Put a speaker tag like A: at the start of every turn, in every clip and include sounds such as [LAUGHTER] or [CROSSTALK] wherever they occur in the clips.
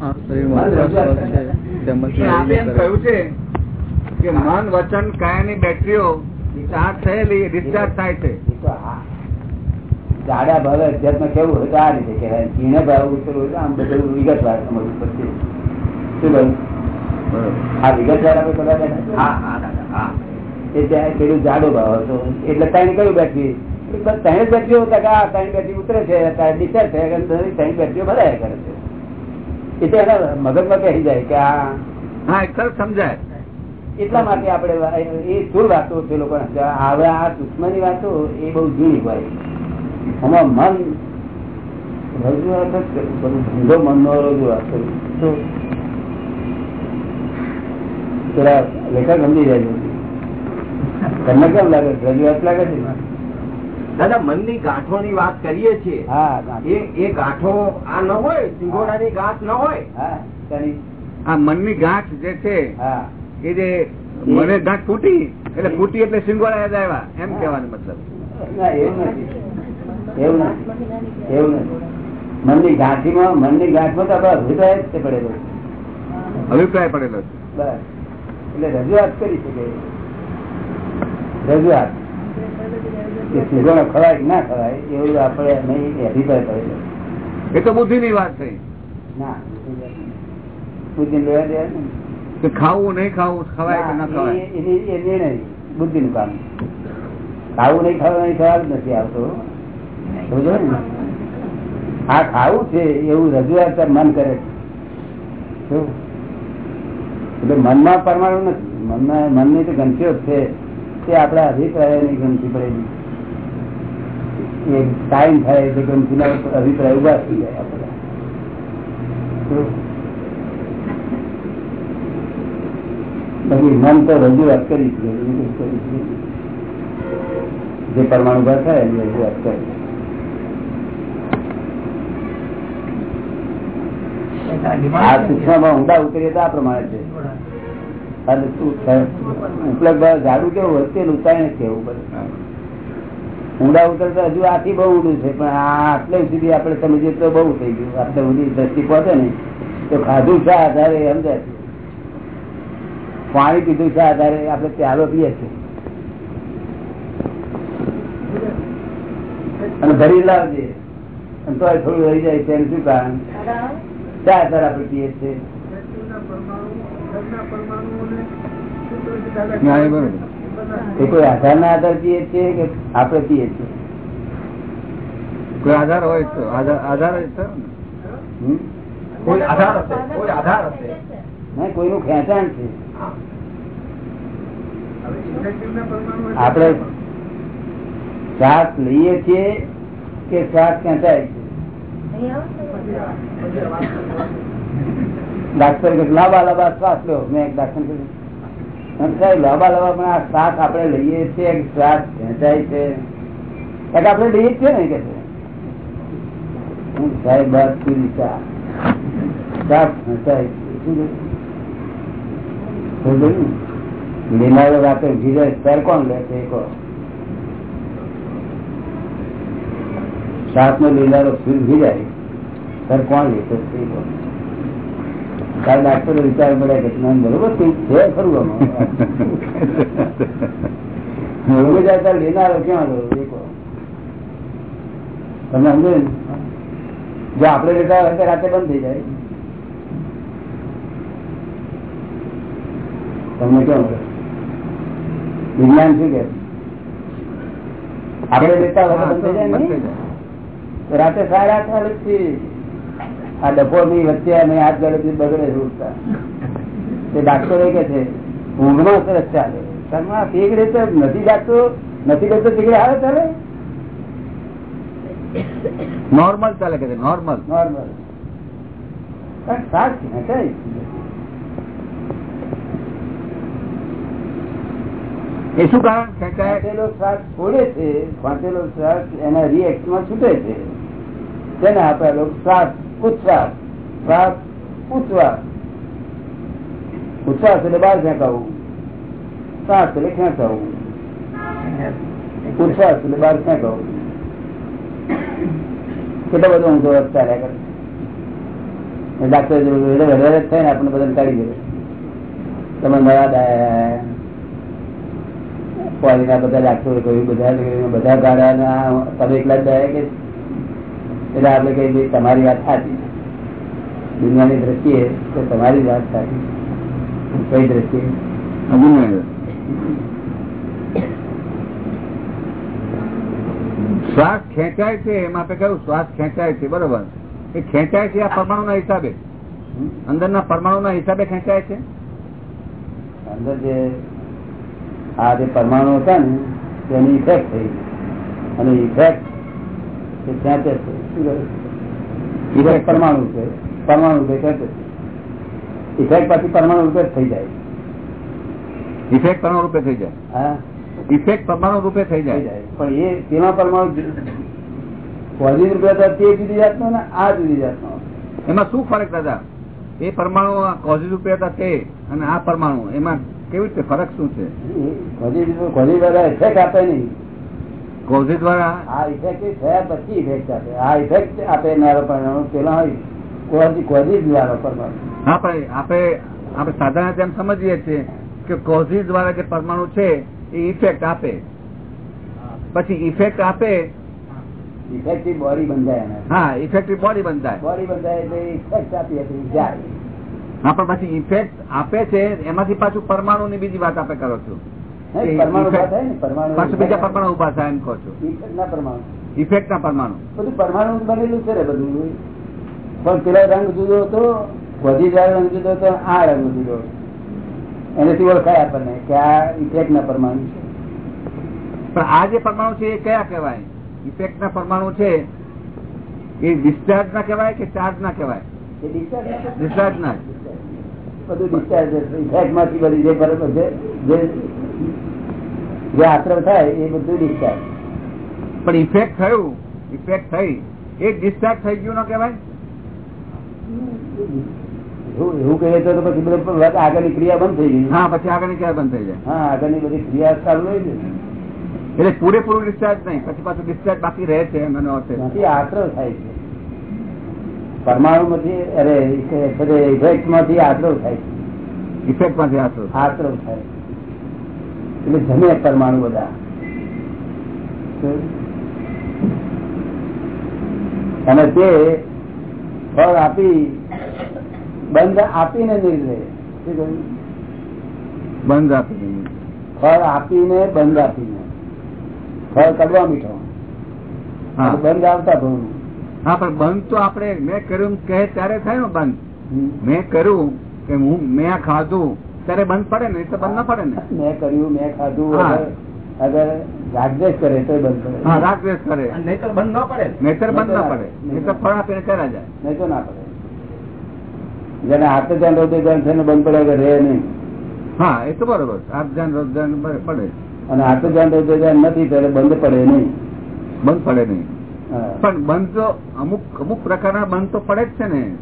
A: કહ્યું છે કે મન વચન કાયાની બેટરીઓ ચાર્જ થયેલી ડિસ્ચાર્જ થાય છે.
B: જાડા ભાવે અધ્યાત્મ કેવું હોય તો આ રીતે કહેવાય. ઝીણે ભાવ ઉતરવું હોય તો આમ બધું વિગતવાર સમજવું પડશે. શું કહ્યું? આ વિગતવાર આપણે કદાચ?
A: હા હા હા
B: એ ત્યાં પેલું જાડો ભાવ હતો. એટલે ત્રણ કયું બેટરી? ત્રણ બેટરીઓ હતા કે આ ત્રણ બેટરી ઉતરે છે ડિસ્ચાર્જ થયા ત્રણ બેટરીઓ બધા કરે છે. એ તો એના મગજમાં કહી જાય કે આ
A: હા એક સમજાય.
B: એટલા માટે આપણે એ શું વાતો છે લોકો હવે આ દુશ્મની વાતો એ બહુ જૂની હોય. આમાં મન રજૂઆત જ ઊંધો મનનો રજૂઆત કરે. લેખક સમજી જાય તમને કેમ લાગે? રજૂઆત લાગે છે?
C: દાદા મનની ગાંઠો ની વાત કરીએ છીએ. એ ગાંઠો આ ન હોય સિંગોડાની ગાંઠ ન હોય.
A: આ મનની ગાંઠ જે છે એ જે મને ગાંઠ ફૂટી એટલે ફૂટી એટલે સિંગોડા યાદ આવ્યા. એમ કહેવાનો મતલબ.
B: એવું નથી. એવું નથી. મનની ગાંઠીમાં મનની ગાંઠમાં તો આપડે અભિપ્રાય જ પડેલો.
A: અભિપ્રાય પડેલો
B: બસ. એટલે રજૂઆત કરી શકે. રજૂઆત. સિંગોણો ખવાય ના ખવાય એવું આપડે નહીં અભિપ્રાય પડેલો
A: એ તો બુદ્ધિ ની વાત થઈ.
B: ના બુદ્ધિ લેવા દેવા.
A: ખાવું નહીં ખાવું ખવાય કે ના ખવાય?
B: એ- નિર્ણય બુદ્ધિ નું કામ. ખાવું નહીં ખાવું નહીં ખ્યાલ નથી આવતો. સમજો ને? આ ખાવું છે એવું રજૂઆત મન કરે એટલે મનમાં પરમાણુ નથી. મનમાં મનની તો ગમતીઓ છે. તે આપણા અભિપ્રાયની ગમતી પડેલી. ટાઈમ થાય એટલે ગંઠીના અભિપ્રાય ઊભા થઈ જાય બાકી મન તો રજૂઆત કરી છે. જે પરમાણુ ઊભા થાય એની રજૂઆત કરી. આ સૂક્ષ્મમાં ઊંડા ઉતરીએ તો આ પ્રમાણે છે. શું? ઉપલબ્ધ ઝાડુ કેવું હોય? તે ઉતારી નથી કેવું પડે. ઊંડા ઉતરતા હજુ આથી બહુ ઊંડું છે પણ આ આટલે સુધી આપણે સમજીએ તો બહુ થઈ ગયું. આટલે સુધી દ્રષ્ટિ પહોંચે ને તો ખાધું શા આધારે સમજાય છે. પાણી પીધું શા આધારે આપણે પ્યાલો પીએ છીએ. અને ભરી લાવજે. અને તો થોડું રહી જાય છે શું કારણ? શા આધારે આપણે પીએ છીએ?
A: એ
B: કોઈ આધાર ના આધાર પીએ છીએ કે આપણે પીએ છીએ?
A: કોઈ આધાર હોય તો આધાર આધાર હોય
C: કોઈ આધાર હશે કોઈ આધાર હશે.
B: નહીં કોઈનું ખેંચાણ છે. આપણે શ્વાસ લઈએ છીએ કે શ્વાસ ખેંચાય છે? ડાક્ટર કે લાંબા લાંબા શ્વાસ લો. મેં એક ડાક્ટર સાહેબ લાંબા લાંબા પણ આ શ્વાસ આપણે લઈએ છીએ શ્વાસ ખેંચાય છે. આપણે લઈએ છીએ ને, કે હું સાહેબ શ્વાસ ખેંચાય છે? લેનારો રાતે જાય ત્યારે કોણ લે છે એક શ્વાસ નો લેનારો ઉઠી જાય, ત્યારે કોણ લે છે? કહો ડાક્ટરો વિચાર પડ્યા કે બરોબર કંઈક છે ખરું લેનારો ક્યાં તમે સમજો જો આપણે લેતા હોય રાતે બંધ થઈ જાય. તમને કેમ વિજ્ઞાન શું કે આપડે લેતા હોય બંધ થઈ જાય રાતે સાડા આઠ છે. આ ડફોરની વચ્ચે અમે હાથ ગળે બગડે છે તે ડાક્ટરો કે છે ઊંઘમાં સરસ ચાલે. ઘરમાં રીતે નથી જાગતો નથી કરતો ઠીક આવે ચાલે
A: નોર્મલ ચાલે કે નોર્મલ
B: નોર્મલ
A: એ શું કારણ?
B: શ્વાસ છોડે છે વાંચેલો રિએક્ટ એના રિએક્ટમાં છૂટે છે. તેને આપેલો શ્વાસ, ઉચ્છ્વાસ શ્વાસ, ઉચ્છ્વાસ. ઉચ્છ્વાસ એટલે બહાર ફેંકાવું. શ્વાસ એટલે ખેંચાવું. ઉચ્છ્વાસ એટલે બહાર ફેંકાવું. કેટલો બધો ઊંધો ચાલ્યા કરે. ડાક્ટર વધારે જ થાય ને, આપણને બધાને કાઢી દે. તમે મળ્યા પોલીના બધા ડાક્ટરો કહ્યું, બધા બધા ગાળાના, તમે એકલા જ કે એટલે આપણે કહીએ તમારી વાત સાચી દુનિયાની દ્રષ્ટિએ તો તમારી વાત સાચી કઈ દ્રષ્ટિએ.
A: શ્વાસ ખેંચાય છે એમાં આપણે કહ્યું શ્વાસ ખેંચાય છે બરોબર. એ ખેંચાય છે આ પરમાણુ ના હિસાબે. અંદરના પરમાણુના હિસાબે ખેંચાય છે?
B: અંદર જે આ જે પરમાણુ હતા ને તેની ઇફેક્ટ થઈ અને ઇફેક્ટ એ ખેંચે છે. ઇફેક્ટ પરમાણુ છે. પરમાણુ ઇફેક્ટ પછી પરમાણુ રૂપે થઈ જાય.
A: ઇફેક્ટ પરમાણુ રૂપે થઈ જાય.
B: હા.
A: ઇફેક્ટ પરમાણુ રૂપે થઈ જાય.
B: પણ એ તેમાં પરમાણુ પોઝિટિવ રૂપે હતા તે જુદી જાતનો ને આ જુદી જાતનો.
A: એમાં શું ફરક દાદા? એ પરમાણુ કોઝી રૂપે હતા તે અને આ પરમાણુ. એમાં કેવી રીતે ફરક શું છે?
B: પોઝિટિવ વાળા ઇફેક્ટ આપે નહીં.
A: કોઝી દ્વારા
B: આ ઇફેક્ટ થયા પછી ઇફેક્ટ આપે. આ ઇફેક્ટ આપે નારો પરમાણુ પેલા હોય કોઝી વાળો પરમાણુ
A: હા ભાઈ આપણે આપણે સાધારણ જેમ સમજીએ છીએ કે કોઝી દ્વારા જે પરમાણુ છે એ ઇફેક્ટ આપે. પછી ઇફેક્ટ આપે
B: ઇફેક્ટિવ બોડી બંધાય
A: હા ઇફેક્ટિવ બોડી બંધાય.
B: બોડી બંધાય એટલે ઇફેક્ટ આપી હતી જાય.
A: હા પણ પછી ઇફેક્ટ આપે છે એમાંથી પાછું પરમાણુ ની બીજી વાત આપણે કરો છો.
B: પરમાણુ થાય ને પરમાણુ
A: બીજા પરમાણુ ઊભા થાય એમ કહો છો.
B: ના પરમાણુ.
A: ઇફેક્ટ ના પરમાણુ.
B: બધું પરમાણુ બનેલું છે બધું. પણ પેલો રંગ જુદો હતો વધી જાય રંગ જુદો હતો આ રંગ જુદો એનાથી ઓળખાય આપણને કે આ ઇફેક્ટ ના પરમાણુ છે.
A: પણ આ જે પરમાણુ છે એ કયા કહેવાય? ઇફેક્ટ ના પરમાણુ છે એ ડિસ્ચાર્જ ના કહેવાય કે ચાર્જ ના કહેવાય? ડિસ્ચાર્જ ના.
B: બધું ડિસ્ચાર્જ ઇફેક્ટમાંથી બધી જે બરોબર છે જે જે આશ્રમ થાય એ બધું ડિસ્ચાર્જ
A: પણ ઇફેક્ટ થયું ઇફેક્ટ થઈ. એ ડિસ્ચાર્જ થઈ ગયું ન કહેવાય?
B: એવું કહીએ તો પછી બધું આગળની ક્રિયા બંધ થઈ ગઈ.
A: હા પછી આગળની ક્રિયા બંધ થઈ જાય.
B: હા આગળની બધી ક્રિયા ચાલુ રહી છે
A: એટલે પૂરેપૂરું ડિસ્ચાર્જ નહીં પછી પાછું ડિસ્ચાર્જ બાકી રહે છે મને એનો અર્થ.
B: ત્યાંથી થાય છે. પરમાણુ માંથી અરે ઇફેક્ટમાંથી આશ્રવ થાય છે.
A: ઇફેક્ટમાંથી આશરો
B: આશ્રવ થાય એટલે જમે પરમાણુ બધા. અને તે ફળ આપી બંધ આપીને નિર્ણય
A: બંધ આપીને
B: ફળ આપીને બંધ આપીને. ફળ કડવા મીઠો.
A: હા.
B: બંધ આવતા ભવનું
A: હા પણ બંધ તો આપડે મેં કર્યું કે કહે ત્યારે થાય બંધ. મેં કર્યું કે હું મેં ખાધું. ત્યારે બંધ પડે ને એટલે બંધ ના પડે ને.
B: મેં કર્યું મેં ખાધું અગર- અગર રાગદ્વેષ કરે તો બંધ પડે.
A: હા રાગ કરે.
C: નહીં તો બંધ ના પડે.
A: નહીતર બંધ ના પડે. નહીં તો ફળ આપીને કરા જાય.
B: નહીં તો ના પડે. જેને હાથે ધ્યાન રોધે ધ્યાન છે બંધ પડે રહે નહીં.
A: હા એ તો બરોબર. હાથ ધ્યાન રોજ ધ્યાન પડે.
B: અને હાથે ધ્યાન રોધે ધ્યાન નથી ત્યારે બંધ પડે નહીં.
A: બંધ પડે નહીં.
B: હા.
A: પણ બંધ તો અમુક અમુક પ્રકારના બંધ તો પડે જ છે ને.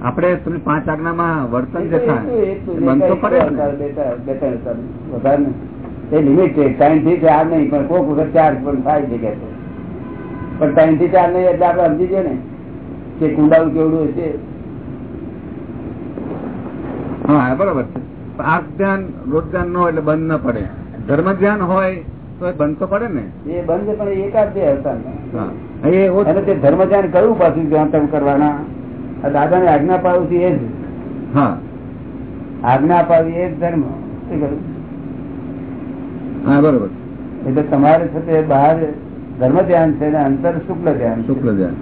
A: આપણે પેલી પાંચ આજ્ઞામાં વર્તન જે થાય
B: એ તો- એ તો
A: એ બંધ તો પડે
B: એ ટાઈમથી ચાર નહીં પણ કોક વખત ચાર પણ થાય છે કે પણ ટાઈમથી ચાર નહીં એટલે આપણે સમજી જઈએ ને કે કુંડાળું કેવડું હશે.
A: હા બરોબર છે. આ ધ્યાન રોજ ધ્યાન ન એટલે બંધ ન પડે. ધર્મ ધ્યાન હોય તો એ બંધ તો પડે ને.
B: એ બંધ પણ એકાદ બે હતા
A: એ
B: ધર્મ ધ્યાન કયું પાછું ધ્યાન કરવાના? આ દાદાને આજ્ઞા પાડું છું એ જ. આજ્ઞા પાડવી એ જ ધર્મ.
A: હા બરોબર.
B: એટલે તમારે છે તે બહાર ધર્મ ધ્યાન છે ને અંતર શુક્લ ધ્યાન
A: શુક્લ ધ્યાન.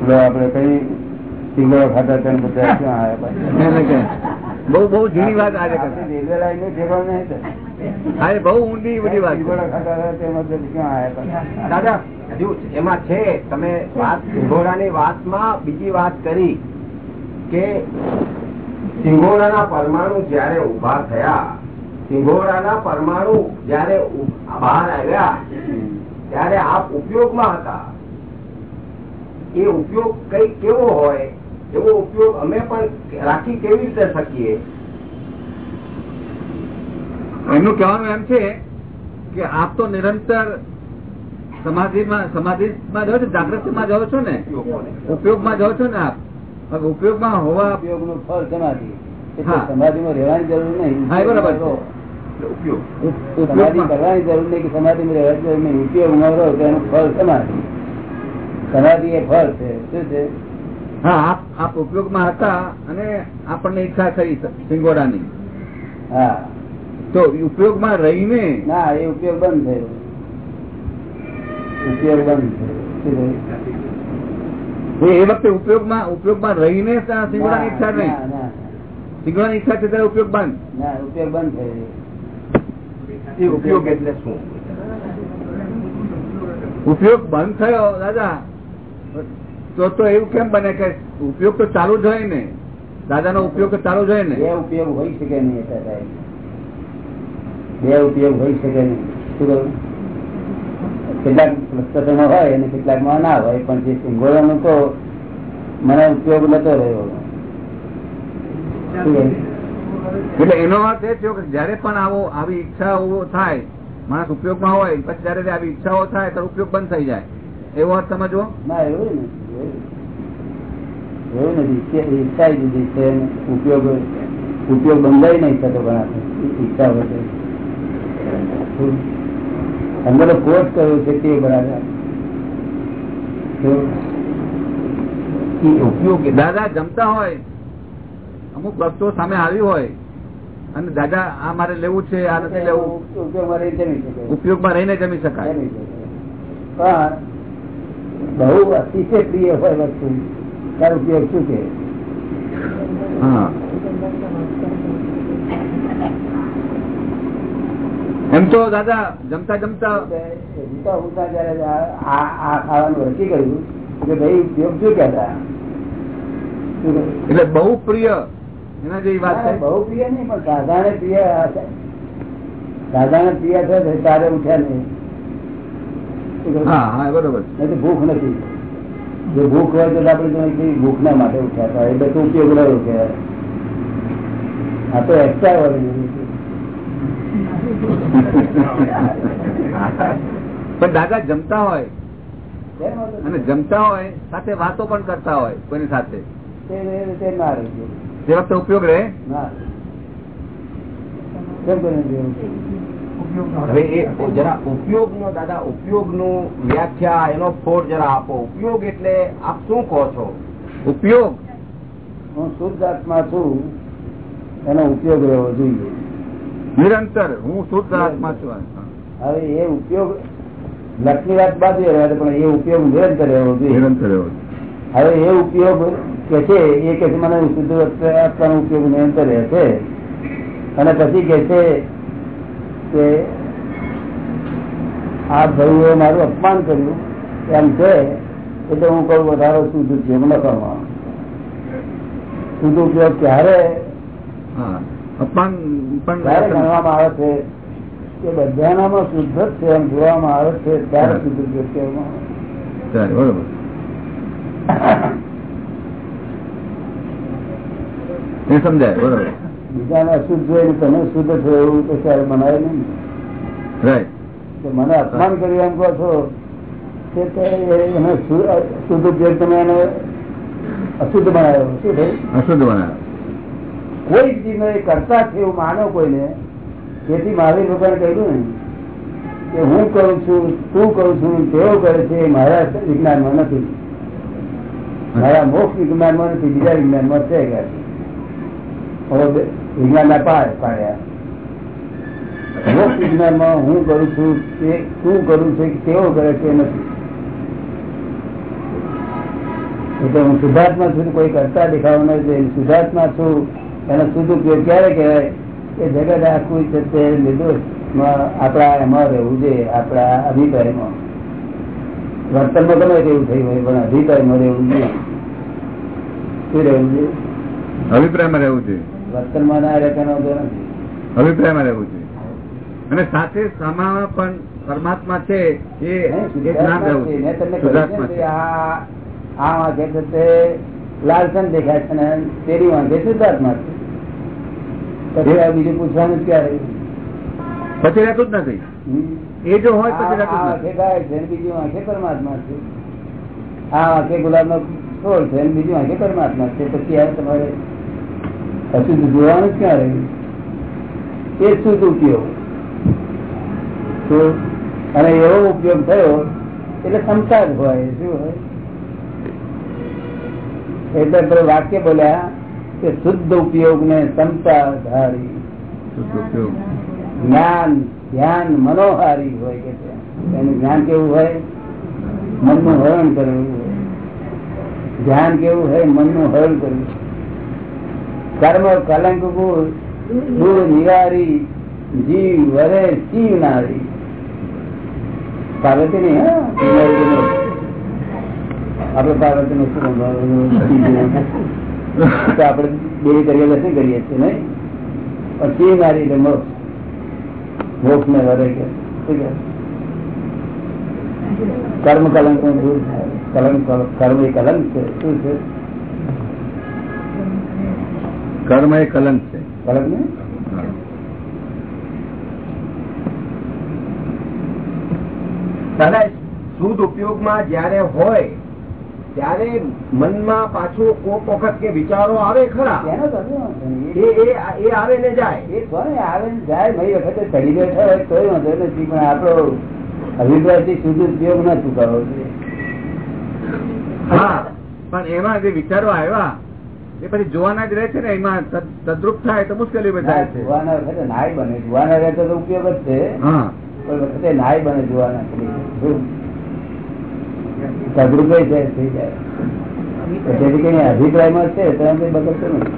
B: આપડે આપણે કઈ સિંગડો ખાતા ત્યાં બધા? [LAUGHS] ક્યાં આવ્યા?
A: બહુ બહુ જૂની વાત આજે
B: રેલવે
A: લાઈન
B: રેલવે લાઈનનું નહીં
A: આજે બહુ ઊંડી બધી વાત
C: દાદા હજુ એમાં છે તમે વાત સિંગોડાની વાતમાં બીજી વાત કરી કે સિંગોડાના પરમાણુ જયારે ઊભા થયા સિંગોડાના પરમાણુ જયારે બહાર આવ્યા ત્યારે આપ ઉપયોગમાં હતા. એ ઉપયોગ કઈ કેવો હોય એવો ઉપયોગ અમે પણ રાખી કેવી રીતે શકીએ?
A: એમનું કહેવાનું એમ છે કે આપ તો નિરંતર સમાધિમાં સમાધિમાં જાઓ છો જાગૃતિમાં જાઓ છો ને? ઉપયોગમાં જાઓ છો ને આપ? ઉપયોગમાં હોવા
B: ઉપયોગનું ફળ સમાધિ. સમાધિમાં રહેવાની જરૂર નહીં.
A: હા, બરાબર
B: સમાધિ કરવાની જરૂર નહીં કે સમાધિમાં રહેવાની જરૂર નહીં. ઉપયોગમાં રહો તો એનું ફળ સમાધિ. સમાધિ એ ફળ છે. શું છે?
A: હા આપ આપ ઉપયોગમાં હતા અને આપણને ઈચ્છા થઈ સિંગોડાની.
B: હા.
A: તો ઉપયોગમાં રહીને
B: ના એ ઉપયોગ બંધ થયો. ઉપયોગ બંધ થયો.
A: એ એ વખતે ઉપયોગમાં ઉપયોગમાં રહીને સિંગડાની ઈચ્છા નહીં સિંગડાની ઈચ્છા છે ત્યારે ઉપયોગ બંધ?
B: ના ઉપયોગ બંધ થયો.
C: એ ઉપયોગ એટલે શું?
A: ઉપયોગ બંધ થયો દાદા. તો તો એવું કેમ બને કે ઉપયોગ તો ચાલુ જ હોય ને? દાદાનો ઉપયોગ તો ચાલુ જ હોય ને?
B: એ ઉપયોગ હોઈ શકે નહીં બે ઉપયોગ હોય શકે નહીં શું કેટલાક પુસ્તકોમાં હોય અને કેટલાકમાં ના હોય પણ જે સિંગોળાનો તો મને ઉપયોગ નતો રહ્યો.
A: એટલે એનો અર્થ એ થયો કે જયારે પણ આવો આવી ઈચ્છાઓ થાય માણસ ઉપયોગમાં હોય પછી જયારે આવી ઈચ્છાઓ થાય તો ઉપયોગ બંધ થઈ જાય. એવો અર્થ સમજવો
B: ના એવું નથી એવું નથી. ઈચ્છા છે ઉપયોગ ઉપયોગ બંધાઈ નહીં થતો ઘણા. ઈચ્છા હોય અંદર કોર્સ કર્યો છે તે બરાબર
A: દાદા જમતા હોય અમુક વસ્તુઓ સામે આવી હોય અને દાદા આ મારે લેવું છે આ નથી લેવું.
B: ઉપયોગમાં
A: રહીને જમી શકાય.
B: પણ બહુ અતિશય પ્રિય હોય વસ્તુ તારો ઉપયોગ શું કે
A: હા. એમ તો દાદા જમતા જમતા
B: ઊંઘતા ઊંઘતા જયારે આ- આ આ ખાવાનું રચી ગયું કે ભાઈ ઉપયોગ શું કહેતા?
A: એટલે બહુ પ્રિય એના જેવી વાત છે.
B: બહુ પ્રિય નહીં પણ સાધારણ પ્રિય. સાધારણ પ્રિય છે તારે ઉઠ્યા નહીં.
A: હા હા બરોબર.
B: ભૂખ નથી. જો ભૂખ હોય તો આપડે ભૂખ ના માટે ઉઠ્યા હતા. એટલે તો ઉપયોગ રહ્યો કે આ તો એક્સ્ટ્રા વાળી [LAUGHS]
A: પણ દાદા જમતા હોય. અને જમતા હોય સાથે વાતો પણ કરતા હોય કોઈની સાથે.
B: તે
A: વખતે ઉપયોગ રહે?
C: જરા ઉપયોગ દાદા ઉપયોગનું વ્યાખ્યા એનો ફોડ જરા આપો. ઉપયોગ એટલે આપ શું કહો છો?
A: ઉપયોગ?
B: હું શુદ્ધ આત્મા છું એનો ઉપયોગ રહેવો જોઈએ.
A: નિરંતર. હું શુદ્ધ આત્મા છું
B: હવે એ ઉપયોગ લક્ષ્મી વાત બાજુ પણ એ ઉપયોગ નિરંતર રહેવો જોઈએ.
A: નિરંતર રહેવો
B: હવે એ ઉપયોગ કે છે એ કે મને શુદ્ધ આત્માનો ઉપયોગ નિરંતર રહે છે. અને પછી કે છે કે આ ભાઈઓ મારું અપમાન કર્યું. એમ છે એટલે હું કહું વધારો શુદ્ધ જેમ ન કરવા શુદ્ધ ઉપયોગ ક્યારે?
A: હા. અપમાન પણ
B: ત્યારે ગણવામાં આવે છે કે બધાનામાં શુદ્ધ જ છે એમ જોવામાં આવે છે ત્યારે શુદ્ધ કહેવામાં.
A: બરોબર. એ સમજાય બરોબર.
B: બીજાને અશુદ્ધ જોઈને તમે શુદ્ધ છો એવું તો ક્યારે બનાવે નહીં.
A: રાઈટ.
B: તો મને અપમાન કર્યું એમ કહો છો કે એને શુદ્ધ જે તમે એને અશુદ્ધ બનાવ્યો. શું થયું?
A: અશુદ્ધ બનાવે
B: કોઈ એ કરતા છે એવું માનો કોઈને, તેથી મહાવીર ભગવાન કહ્યું ને, કે હું કરું છું, તું કરું છું, તેઓ કરે છે મારા વિજ્ઞાનમાં નથી. મારા મોક્ષ વિજ્ઞાનમાં નથી, બીજા વિજ્ઞાનમાં છે કે ના પાર પાડ્યા. મોક્ષ વિજ્ઞાનમાં હું કરું છું, તે તું કરું છું તેઓ કરે છે નથી. એટલે હું શુદ્ધાત્મા છું, કોઈ કરતા દેખાવ નથી શુદ્ધાત્મા છું. એનો શુદ્ધ ઉપયોગ ક્યારે કહેવાય? કે જગત આખું છે તે નિર્દોષ આપણા એમાં રહેવું જોઈએ આપણા અભિપ્રાયમાં વર્તનમાં ગમે તેવું થયું હોય પણ અભિપ્રાયમાં રહેવું જોઈએ. શું રહેવું જોઈએ?
A: અભિપ્રાયમાં રહેવું છે
B: વર્તનમાં ના રહે તેનો વાંધો નથી.
A: અભિપ્રાયમાં રહેવું જોઈએ. અને સાથે સામા પણ પરમાત્મા છે એ.
B: મેં તમને કહ્યું આ આ વાંકે છે લાલસન દેખાય છે ને પેલી વાંકે શુદ્ધાત્મા છે. પછી આ બીજું પૂછવાનું ક્યારે?
A: પછી રહેતું જ નથી એ જો હોય પછી રહેતું
B: બીજું આંખે પરમાત્મા છે. આ આંખે ગુલાબ નો છોડ છે બીજું આંખે પરમાત્મા છે. પછી આ તમારે અશુદ્ધ જોવાનું ક્યારે? એ શુદ્ધ ઉપયોગ. અને એવો ઉપયોગ થયો એટલે ક્ષમતા જ હોય શું હોય? એટલે વાક્ય બોલ્યા કે શુદ્ધ ઉપયોગ ને ક્ષમતા ધારી જ્ઞાન ધ્યાન મનોહારી હોય કે એનું જ્ઞાન કેવું હોય? મનનું હરણ કરવું ધ્યાન કેવું હોય? મનનું હરણ કરવું કર્મ કલંક દૂર નિવારી જીવ વરે શિવ નારી. પાર્વતી નહીં આપડે પાર્વતી નું શું? તો આપડે બે કરીએ દર્શન કરીએ છીએ નહીં? પછી મારી મોક્ષ મોક્ષ. ને વરે કે શું કર્મ કલંકનું દૂર થાય. કલંક કર્મ એ કલંક છે. શું છે?
A: કર્મ એ કલંક છે.
B: કલંક ને.
C: દાદા શુદ્ધ ઉપયોગમાં જયારે હોય ત્યારે મનમાં પાછો કોક વખત કે વિચારો આવે ખરા.
B: તો.
C: એ આવે ને જાય.
B: એ કોને આવે ને જાય મરી વખતે ચડી બેઠા હોય તોય વાંધો નથી પણ આપણો અભિપ્રાયથી શુદ્ધ ઉપયોગ ના ચૂકાવો
A: હા પણ એમાં જે વિચારો આવ્યા એ પછી જોવાના જ રહે છે ને એમાં તદ્રુપ થાય તો મુશ્કેલી ઊભી થાય છે.
B: જોવાના વખતે નાય બને જોવાના રહે તો ઉપયોગ જ છે. પણ વખતે નાય બને જોવાના તદ્રુપે છે? થઈ જાય. જેથી કરીને અભિપ્રાયમાં છે તો એમ કઈ બગડતો નથી.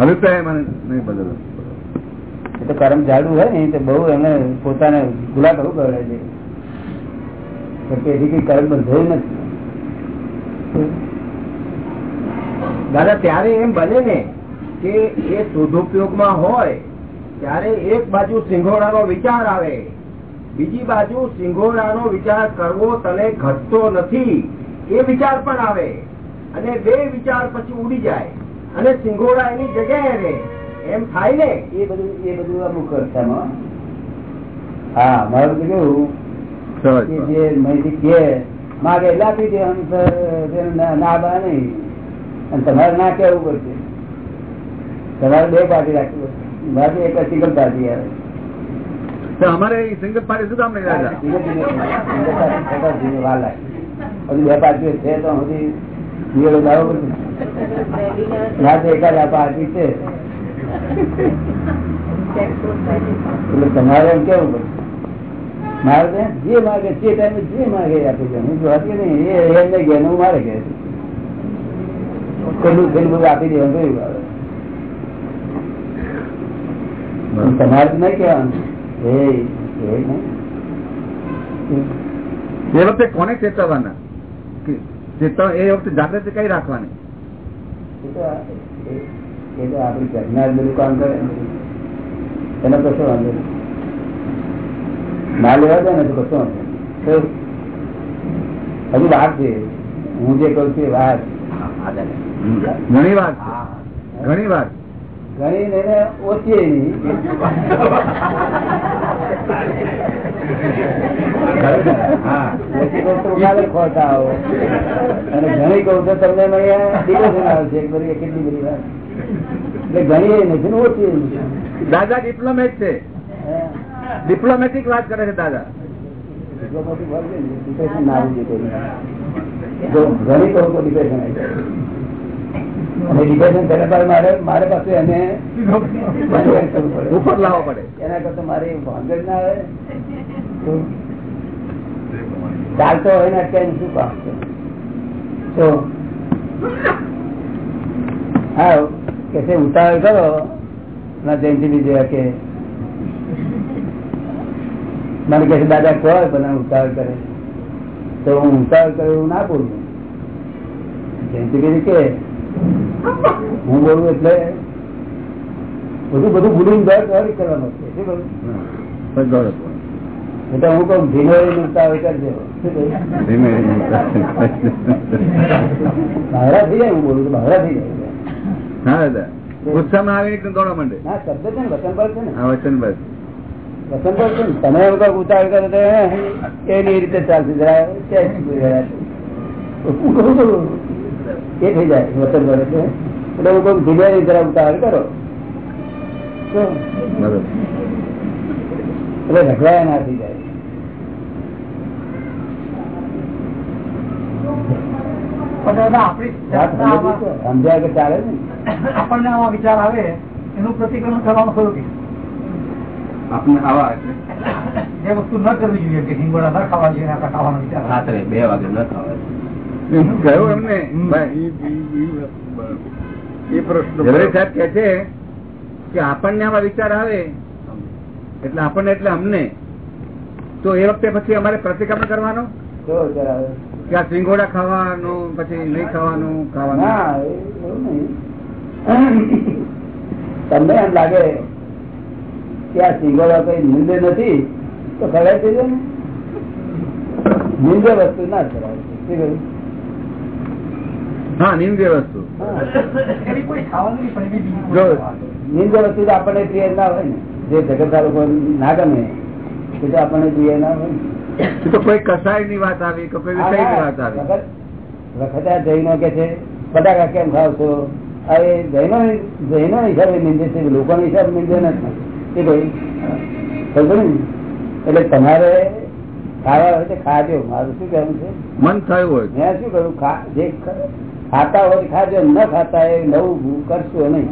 A: અભિપ્રાય નહીં બદલો
B: એ તો કરમ જાડું હોય ને તો બહુ એમને પોતાને ગુલા કરવું કરે છે. તેથી કઈ કરમ બંધાયું નથી.
C: દાદા ત્યારે એમ બને ને કે એ શુદ્ધોપયોગમાં હોય ત્યારે એક બાજુ સિંઘોડાનો વિચાર આવે. બીજી બાજુ સિંઘોડાનો વિચાર કરવો તને ઘટતો નથી એ વિચાર પણ આવે. અને બે વિચાર પછી ઉડી જાય અને સિંઘોડા એની જગ્યાએ રે એમ થાય ને?
B: એ બધું એ બધું અમુક હા મારું કેવું? જે માહિતી કે માગે લાગી ના- ના બા નહીં અને તમારે ના કેવું પડશે. તમારે બે પાર્ટી રાખવી પડશે. મારે એક સિંગલ પાર્ટી આવે.
A: તો અમારે સિંગલ પાર્ટી શું કામ નહીં
B: હજુ બે પાર્ટી છે તો એટલે તમારે એમ કેવું પડે? મારે જે માગે જે ટાઈમે જે માગે આપી દે. હું જોવાતી નહીં એ એમને ઘેર હું મારે ઘેર પેલું બધું આપી દેવાનું, કયું આવે? તમારે નહીં કહેવાનું. એ
A: વખતે કોને ચેતવવાના ચેતવ એ વખતે જાગૃતિ કઈ રાખવાની
B: એ તો એ- એ તો આપણી ઘરના બધું કામ કરે એનો કશો વાંધો. ના લેવા દે ને તો કશો વાંધો હજુ વાત છે હું જે કઉ છું એ વાત
A: ઘણી વાર છે. ઘણી વાર
B: ઘણી ને ઓછી નહીં ખોટા આવો અને ઘણી કહું તો તમને આવશે કેટલી બધી વાત. એટલે ઘણી નથી ને ઓછી
A: દાદા ડિપ્લોમેટ છે? ડિપ્લોમેટિક વાત કરે છે દાદા.
B: ડિપ્લોમેટિક વાત ઘણી કહું તો ડિપ્રેશન આવી જાય. ડિપ્રેશન કર્યા બાદ મારે મારે પાસે એને.
A: ઉપર લાવવો પડે.
B: એના કરતા મારે ભાંગ જ ના આવે. તો ચાલતો હોય ને અત્યારે શું કામ છે? તો હા કે છે ઉતાવળ કરો. ના જયંતિ જેવા કે. મને કહે દાદા કહો પણ ઉતાવળ કરે. તો હું ઉતાવળ કરે ના બોલું. જયંતિ કે હું બોલું એટલે બધું બધું ભૂલી દર કરવાનું છે. એટલે હું કહું ધીમે રહીને ઉતાવળ કરજો.
A: ધીમે
B: બહારા થઈ જાય હું બોલું બહારા થઈ જાય.
A: હા દાદા ગુસ્સામાં આવીને એકદમ દોડવા માંડે.
B: શબ્દ છે ને વચન પર છે ને.
A: આ વચન
B: પસંદ કરશો ને. તમે એમ કહો ઉતાવળ કરો તો એની રીતે ચાલશે. હું કહું છું, એ થઈ જાય વચન પર એટલે એટલે હું કહું ધીમે ની જરા ઉતાવળ કરો. એટલે રખડાયા ના થઈ જાય.
D: પણ આપણી
B: વાત સમજી સમજ્યા કે ચાલે ને
D: આપણને આવા વિચાર આવે એનું પ્રતિક્રમણ કરવાનું ખરું કે
A: આપને આવા એટલે.
D: જે વસ્તુ ન કરવી જોઈએ કે હિંગોળા ન ખાવા જોઈએ આપણે ખાવાનો વિચાર.
C: રાત્રે બે વાગે ન
A: ખાવા કહ્યું એમને?
E: એ પ્રશ્ન
A: સાહેબ કે છે કે આપણને આવા વિચાર આવે. એટલે આપણને એટલે અમને. તો એ વખતે પછી અમારે પ્રતિક્રમણ કરવાનો? કે આ સિંગોડા ખાવાનું પછી નહીં ખાવાનું ખાવાનું?
B: તમને એમ લાગે કે આ સિંગોડા કઈ નિંદે નથી તો ખરાય થઈ જાય ને. નિંદે વસ્તુ ના કહ્યું?
A: હા નિંદ્ય વસ્તુ.
B: જો
D: કોઈ
B: વસ્તુ આપણને પ્રિય ના હોય ને. જે જગત લોકો ના ગમે એ તો આપણને પ્રિય ના હોય ને.
A: તો કોઈ કસાયની વાત આવી કે કોઈ વિષયની વાત આવી?
B: વખતે જૈનો કે છે બટાકા કેમ ખાવ છો આ જૈનો જૈનો હિસાબે નિંદે છે લોકોનો હિસાબ નિંદે નથી. એ ભાઈ ને? એટલે તમારે ખાવા હોય તો ખાજો. મારું શું કહેવું છે?
A: મન થયું હોય
B: મેં શું કહ્યું? ખા- જે ખાતા હોય ખાજો ન ખાતા એ નવું કરશો નહીં.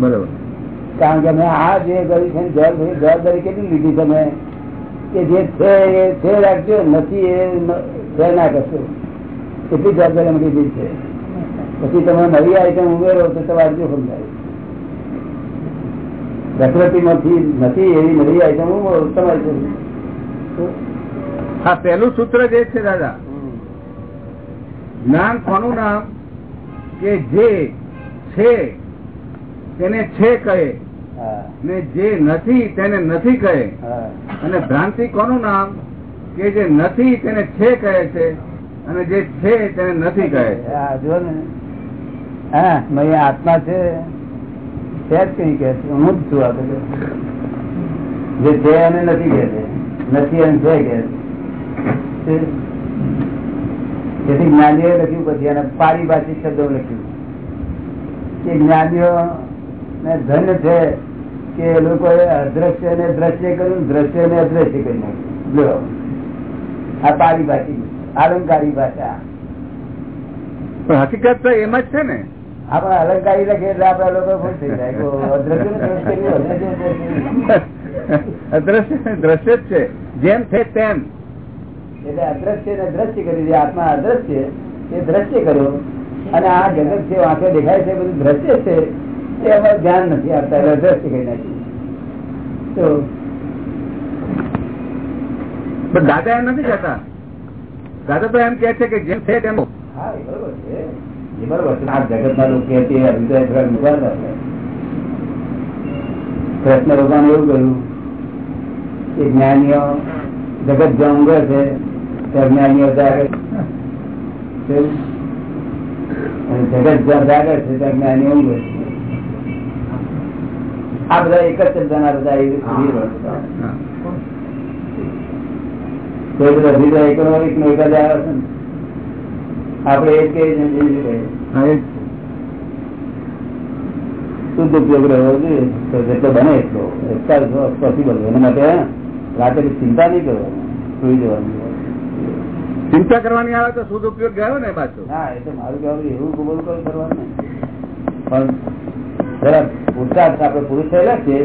A: બરોબર.
B: કારણ કે મેં આ જે કરી છે જવાબદારી કેટલી લીધી તમે? કે જે છે એ છે રાખજો નથી એ છે ના કરશો. કેટલી જવાબદારી અમે લીધી છે. પછી તમે નવી આઈટમ ઉમેરો તો તમારે જોખમ સમજાય? પ્રકૃતિ માંથી નથી એવી નવી આઈટમ તમારે
A: હા પેલું સૂત્ર જે છે દાદા જ્ઞાન કોનું નામ? કે જે છે તેને છે કહે. ને જે નથી તેને નથી કહે. અને ભ્રાંતિ કોનું નામ? કે જે નથી તેને છે કહે છે. અને જે છે તેને નથી કહે
B: જો ને. હા મેં આત્મા છે. છે જ કઈ કે છે. હું જ છું આ બધું. જે છે અને નથી કે નથી અને છે કે છે. તેથી જ્ઞાનીઓ લખ્યું પછી અને પારિભાષિક શબ્દો લખ્યું. કે જ્ઞાનીઓ ને ધન્ય છે કે એ લોકોએ અદ્રશ્ય ને દ્રશ્ય કર્યું દ્રશ્ય ને અદ્રશ્ય કરી નાખ્યું. જો આ પારિભાષિક અલંકારી ભાષા.
A: પણ હકીકત તો એમ જ છે ને.
B: આપણે અલંકારી લખીએ એટલે આપડા લોકો ખુશ થઈ જાય. અદ્રશ્ય [LAUGHS] દ્રશ્ય
A: જ છે. જેમ છે તેમ.
B: એટલે અદ્રશ્ય ને દ્રશ્ય કરી જે આત્મા અદ્રશ્ય એ દ્રશ્ય કર્યો અને આ જગત છે વાંકે દેખાય છે બધું દ્રશ્ય છે એ અમારે ધ્યાન નથી આપતા એટલે દ્રશ્ય કરી નાખ્યું તો
A: દાદા એમ નથી કહેતા. દાદા તો એમ કે છે કે જેમ છે તેમ.
B: હા બરોબર છે. એ બરોબર છે. આ જગત ના લોકો કે. કૃષ્ણ ભગવાન એવું કહ્યું કે જ્ઞાનીઓ જગત જ્યાં ઊંઘે છે ત્યાં જ્ઞાનીઓ જાગે છે. અને જગત જ્યાં છે ત્યાં જ્ઞાનીઓ ઊંઘે આ બધા એક જ શબ્દના બધા economic નો એકાદ આવે છે ને. આપણે એ જ કહીએ છીએ ને બીજું કહીએ.
A: હા, એ જ.
B: શુદ્ધ ઉપયોગ રહેવો છે જેટલો બને એટલો પોસિબલ એના માટે રાતે ચિંતા નહીં કરવાની સુઈ જવાનું
A: ચિંતા કરવાની આવે તો શુદ્ધ ઉપયોગ ગયો ને પાછો.
B: હા એ તો મારું કહેવું એવું કબૂલ કરું કરવાનું પણ જરા પુરુષાર્થ આપણે પુરુષ થયેલા છે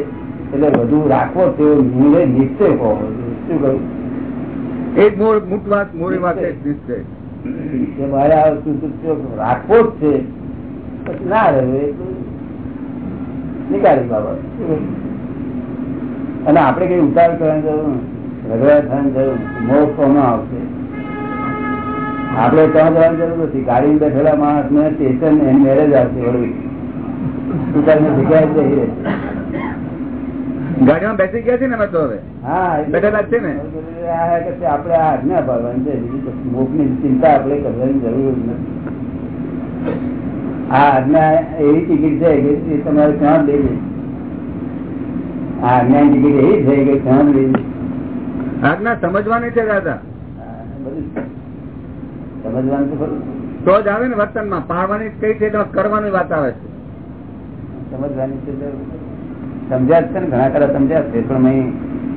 B: એટલે વધુ રાખવો તેવો નિર્ણય નિશ્ચય હોવો શું કહ્યું
A: એક મૂળ મૂળ વાત મૂળ વાત નિશ્ચય.
B: કે મારે આ વસ્તુ રાખવો જ છે પછી ના રહ્યો નીકાળી બાબત અને આપણે કઈ ઉતાર કરવાની જરૂર. રગડા થવાની જરૂર. કોનો આવશે. આપણે ત્યાં જવાની જરૂર નથી. ગાડી બેઠેલા માણસ ને સ્ટેશન એની મેરેજ આવશે
A: ગાડીમાં બેસી ગયા છે ને અમે તો હવે?
B: હા એટલે-
A: બેઠેલા જ છે ને?
B: આ કે છે આ આજ્ઞા પાડવાની છે. બીજી કશું ચિંતા આપણે કરવાની જરૂર નથી. આ આજ્ઞા એવી ટિકિટ છે કે તમારે ત્યાં જ આ અજ્ઞાન ટિકિટ એવી થઈ ગઈ સાંભળી
A: આજ્ઞા સમજવાની છે દાદા.
B: બધું સમજવાનું તો ખરું?
A: તો જ આવે ને વર્તનમાં. પાડવાની કઈ છે કરવાની વાત આવે છે.
B: સમજવાની છે સમજ્યા છે ને ઘણા ખરા સમજ્યા છે પણ મેં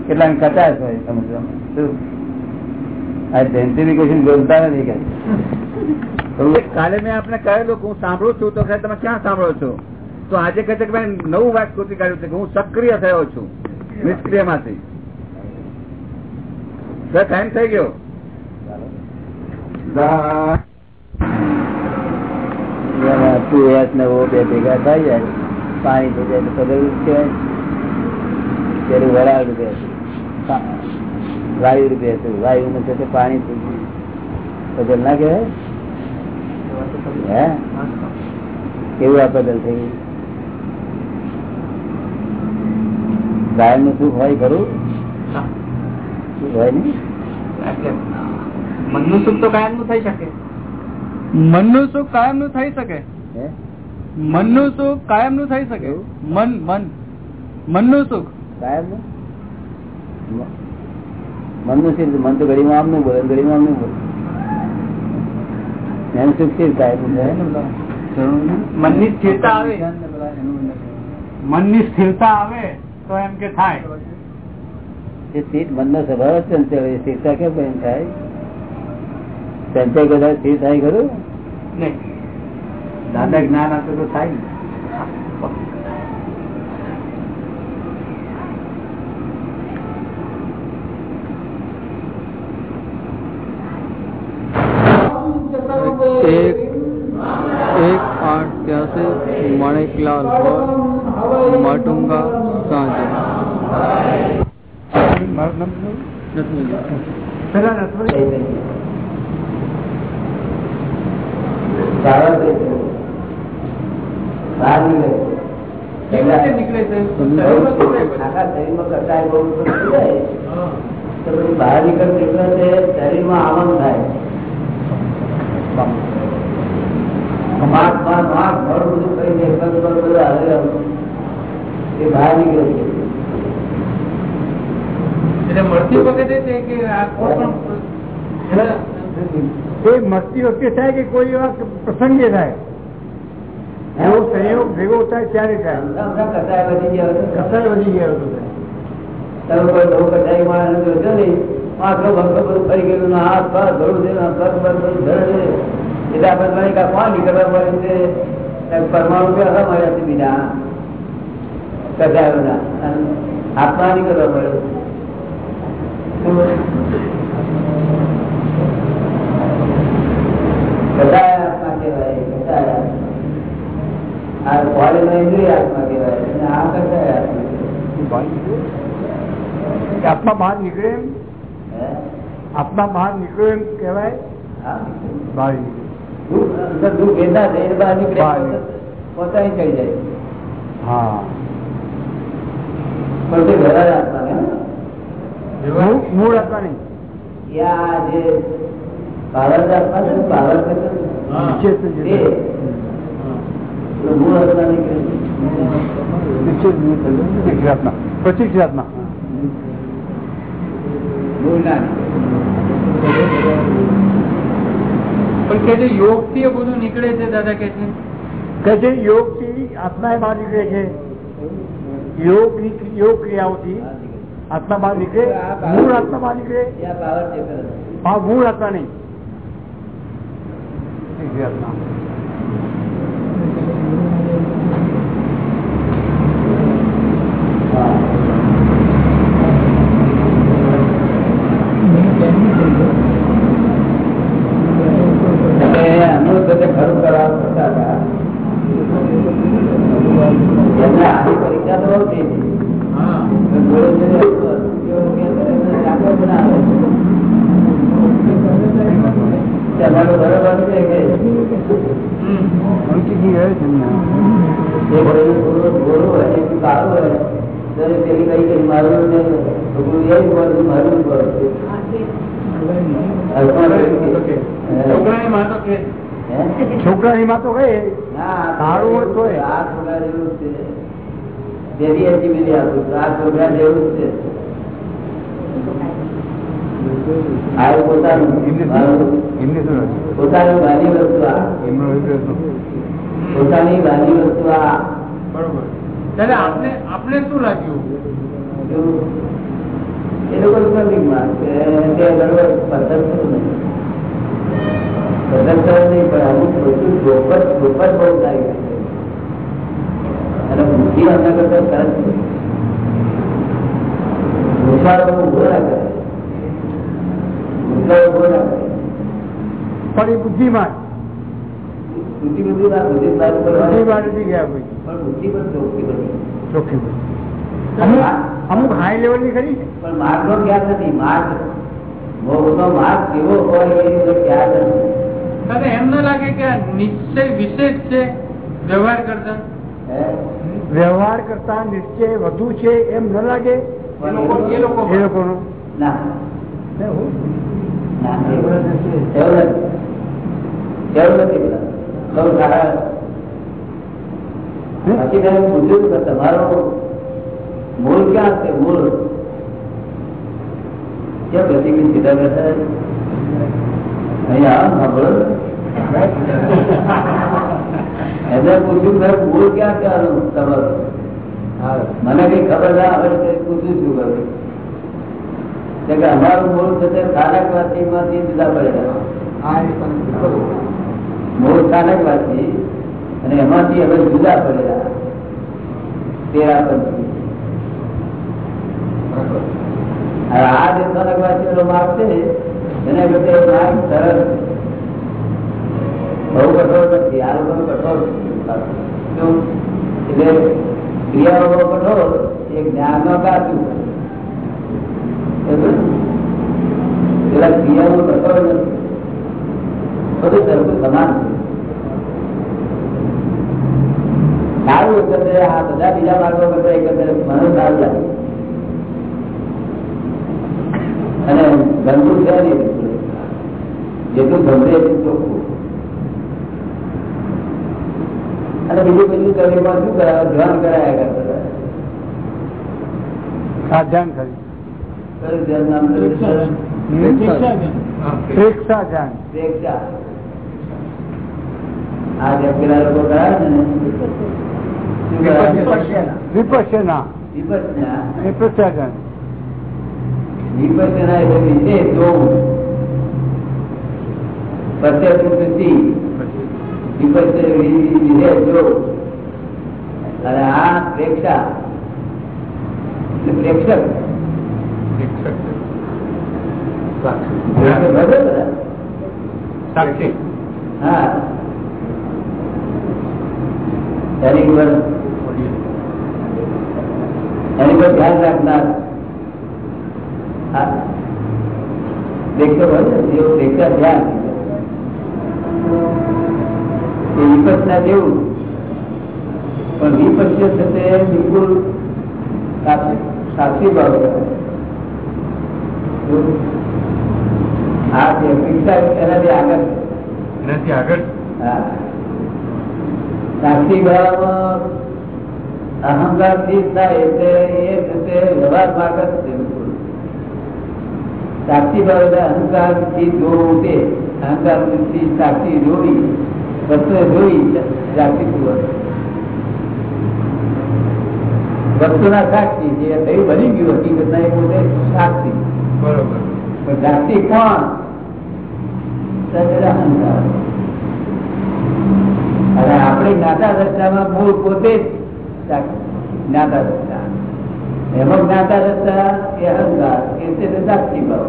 B: કેટલા કચાશ હોય સમજવામાં. શું? આ જેન્ટિફિકેશન બોલતા નથી કે.
A: કાલે મેં આપને કહેલું કે હું સાંભળું છું તો તમે ક્યાં સાંભળો છો? તો આજે કહે છે કે ભાઈ નવું વાત કૃતિ કાઢ્યું છે કે હું સક્રિય થયો છું નિષ્ક્રિયમાંથી સર ટાઈમ થઈ ગયો.
B: બે ભેગા થઈ જાય. પાણી થઈ જાય તો પદલ કહેવાય. વરાળ રૂપે વાયુ રૂપિયા હતું. વાયુ નું છે પાણી થઈ ગયું પદલ ના કહેવાય? હે? કેવું આ બદલ થઈ ગયું? ગાયનનું સુખ હોય ખરું? સુખ હોય ને
F: મનનું સુખ તો કાયમનું થઈ શકે. મનનું સુખ કાયમનું થઈ શકે? મનનું સુખ કાયમનું થઈ શકે? મન મન. મનનું સુખ?
B: કાયમ મનનું મન મન તો ઘડીમાં આમનું બોલે ઘડીમાં આમનું બોલે. એનું સુખ કાયમનું
F: મનની સ્થિરતા આવે. મનની સ્થિરતા આવે તો એમ કે થાય.
B: મનનો સ્વભાવ જ ચંચળ. સ્થિરતા કેમ થાય? ચંચળ બધા સ્થિર થાય ખરું? દાદા જ્ઞાન આપે તો થાય
F: એક એક આઠ ત્યાસી માણેકલાલ માટુંગા સાંજે.
B: નામ થઈ છે. બહાર નીકળે છે. આખા શરીરમાં કસાય બહુ બધું થઈ જાય. તો પછી બહાર નીકળતી વખતે શરીરમાં આવન થાય માસ માસ માસ ઘણું બધું કરીને એકદમ બધું બધું હાલે આવું. એ બહાર નીકળે છે.
F: એટલે મળતી વખતે કે આ કોઈ પણ
E: કોઈ મસ્તી વખતે થાય કે કોઈ એવા પ્રસંગે થાય? એવો સંયોગ ભેગો થાય ત્યારે થાય.
B: કસાય વધી ગયા
E: કસાય વધી ગયા
B: તમે કોઈ બહુ કસાઈ માણસ જોશો ને, આખો બધું ને, હાથ, પગ ધોળું છે પગ પગ, બધું ધરે છે. એટલે છે. પરમાણુ બીજા. કસાયોના અને આત્મા નીકળવા પડે કસાય આત્મા કહેવાય કસાય આ બોડીનો ઇન્દ્રિય આત્મા કહેવાય અને આ કસાય આત્મા
E: આત્મા બહાર નીકળે એમ? આત્મા બહાર નીકળે એમ
B: કેવાય
E: બહાર નીકળે.
B: પોતાની ચડી જાય.
E: હા. મૂળ- આત્મા નહીં.
B: આ જે પાવર આત્મા છે મૂળ આત્મા નીકળે
E: નિશ્ચિત પ્રતિક્રિયા
B: મૂળ ના
F: પણ કે છે યોગથી એ બધું નીકળે છે દાદા કે છે?
E: કે છે યોગથી આત્મા બહાર નીકળે છે. યોગ યોગ ક્રિયાઓથી આત્મા બહાર નીકળે. મૂળ આત્મા બહાર નીકળે. હા મૂળ આત્મા નહીં. આત્મા
B: તમે અમુક બધે ખરું કરવા કરતા હતા એમને આની પરીક્ષા તો બહુ થઈ હતી. પણ જોડે જોડે એવું કે એમને શાકો બનાવે. તમારો બરોબર છે કે
E: અંકિતજી રહે છે ને.
B: એ ભરેલું થોડું ગોળું હોય ને એટલું કાળું હોય ત્યારે પેલી કઈ કઈ મારું ને છોકરું એ જ બોલું મારું જ બોલું.
F: છોકરાની માં તો કે
B: હે?
E: છોકરાની માં તો કઈ
B: ના,
E: કાળું હોય તોય.
B: આ છોકરા જેવું જ છે. જેથી હતી. મિલી આપું આ પ્રોગ્રામ જેવું જ છે. પોતાનું. પોતાનું ગાલી વસ્તુ આ. પોતાની ગાલી વસ્તુ આ.
E: બરોબર. દાદા આપને આપને શું લાગ્યું?
B: એ લોકો નથી માં કે તે બરોબર પસંદ નહીં. પસંદ નહીં પણ અમુક બધું ગોપત ગોપત બહુ થાય અને બુદ્ધિ આના કરતા સરસ છે. ઊભો ના કરે. ઉછાળો ઊભો ના કરે.
D: પણ એ બુદ્ધિમાન.
B: બુદ્ધિ બુદ્ધિ ના બુદ્ધિ
D: બુદ્ધિમાન નથી ગયા ભાઈ
B: પણ બુદ્ધિ પણ ચોખ્ખી બધી
D: ચોખ્ખી ભાઈ અમુક હાઈ લેવલની ખરી છે.
B: પણ માર્ગ નો ખ્યાલ નથી. માર્ગ. મોક્ષનો માર્ગ કેવો હોય એ ખ્યાલ નથી.
E: એમ ન લાગે કે નિશ્ચય વિશેષ છે વ્યવહાર કરતા?
D: વ્યવહાર કરતા નિશ્ચય વધુ છે એમ ન લાગે
E: એ લોકો એ લોકો
D: એ લોકોનું
B: ના ના, એવું નથી એવું નથી એવું નથી બધા. બહુ સારા પછી મેં પૂછ્યું કે તમારો મૂળ ક્યાં છે મૂળ ક્યાં પ્રતિબિંબ સીધા બેઠા છે? અહીંયા આવો, સાંભળો. એમને પૂછ્યું મેં મૂળ ક્યાં છે આનું તમારું મને કઈ ખબર ના આવે તો પૂછું છું હવે. એટલે કે અમારું મૂળ છે તે સ્થાનકવાસી માંથી જુદા પડેલા મૂળ સ્થાનકવાસી અને એમાંથી હવે જુદા પડેલા. તેરા પછી હવે આ જે સ્થાનકવાસીઓનો માર્ગ છે એના કરતા એ માર્ગ સરળ છે. બહુ કઠોર નથી આ લોકો કઠોર છે. શું? એટલે ક્રિયાઓ બહુ કઠોર એ જ્ઞાન નો કાચું બરાબર? પેલા ક્રિયાઓ કઠોર નથી બધું સરખું સમાન છે સારું વખતે આ બધા બીજા માર્ગો કરતા એક વખતે મને સારું લાગે અને ગંદુ છે નહીં જેટલું ગંદુ એટલું ચોખ્ખું અને બીજું બીજું કરે એમાં શું કરાવે? ધ્યાન કરાયા કરતા
D: હા ધ્યાન
B: કર્યું પ્રત્યક્ષ અને આ પ્રેક્ષા પ્રેક્ષક.
E: સાક્ષી.
B: હા. એની પર એની પર ધ્યાન રાખનાર હા. પ્રેક્ષક હોય ને તેઓ પ્રેક્ષક ધ્યાન. એ વિપસના જેવું પણ વિપસ્ય છે તે બિલકુલ સાક્ષી સાક્ષી ભાવ આ જે પ્રેક્ષા એનાથી આગળ છે.
E: એનાથી આગળ
B: હા. સાક્ષી ભાવમાં અહંકારથી થાય એટલે એ રીતે વ્યવહાર માર્ગ જ છે બિલકુલ. સાક્ષી ભાવ એટલે અહંકારથી જોવું તે અહંકારથી સાક્ષી જોવી વસ્તુ જોઈ સાક્ષી પૂર્વક વસ્તુના સાક્ષી જે થયું બની ગયું હકીકતના એ પોતે સાક્ષી.
E: બરોબર.
B: પણ કોણ? અહંકાર અને આપણે જ્ઞાતા દશામાં મૂળ પોતે જ જ્ઞાતા દશા એમાં જ્ઞાતા દશા એ અહંકાર એ સાક્ષી ભાવ.